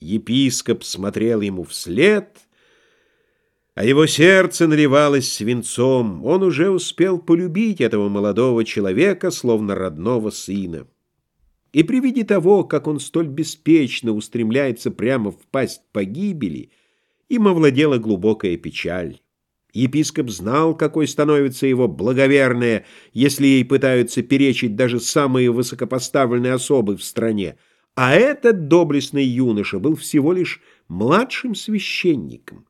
Епископ смотрел ему вслед, а его сердце наливалось свинцом. Он уже успел полюбить этого молодого человека, словно родного сына. И при виде того, как он столь беспечно устремляется прямо в пасть погибели, им овладела глубокая печаль. Епископ знал, какой становится его благоверная, если ей пытаются перечить даже самые высокопоставленные особы в стране, а этот доблестный юноша был всего лишь младшим священником.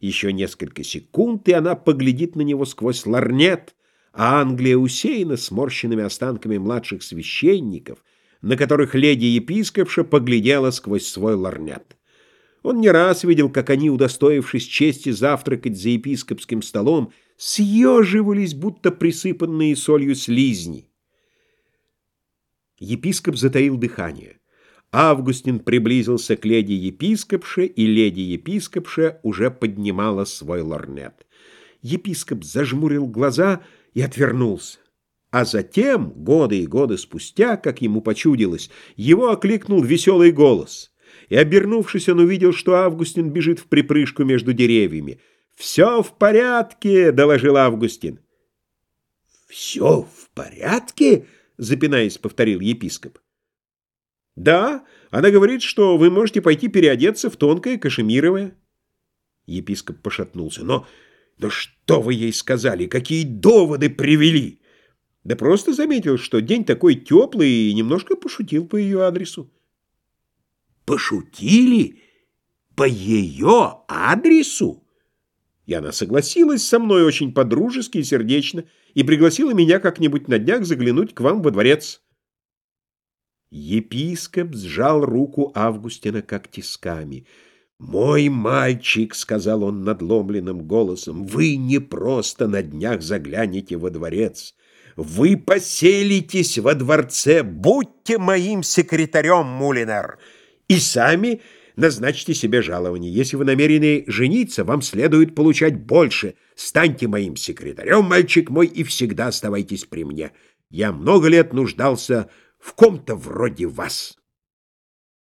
Еще несколько секунд, и она поглядит на него сквозь ларнет, а Англия усеяна сморщенными останками младших священников, на которых леди-епископша поглядела сквозь свой ларнет. Он не раз видел, как они, удостоившись чести завтракать за епископским столом, съеживались, будто присыпанные солью слизни. Епископ затаил дыхание. Августин приблизился к леди-епископше, и леди-епископша уже поднимала свой лорнет. Епископ зажмурил глаза и отвернулся. А затем, годы и годы спустя, как ему почудилось, его окликнул веселый голос — и, обернувшись, он увидел, что Августин бежит в припрыжку между деревьями. «Все в порядке!» — доложил Августин. «Все в порядке?» — запинаясь, повторил епископ. «Да, она говорит, что вы можете пойти переодеться в тонкое кашемировое». Епископ пошатнулся. «Но, но что вы ей сказали? Какие доводы привели?» «Да просто заметил, что день такой теплый и немножко пошутил по ее адресу» пошутили по ее адресу? И она согласилась со мной очень подружески и сердечно и пригласила меня как-нибудь на днях заглянуть к вам во дворец. Епископ сжал руку Августина как тисками. «Мой мальчик», — сказал он надломленным голосом, — «вы не просто на днях заглянете во дворец. Вы поселитесь во дворце. Будьте моим секретарем, Мулинер» и сами назначьте себе жалование. Если вы намерены жениться, вам следует получать больше. Станьте моим секретарем, мальчик мой, и всегда оставайтесь при мне. Я много лет нуждался в ком-то вроде вас».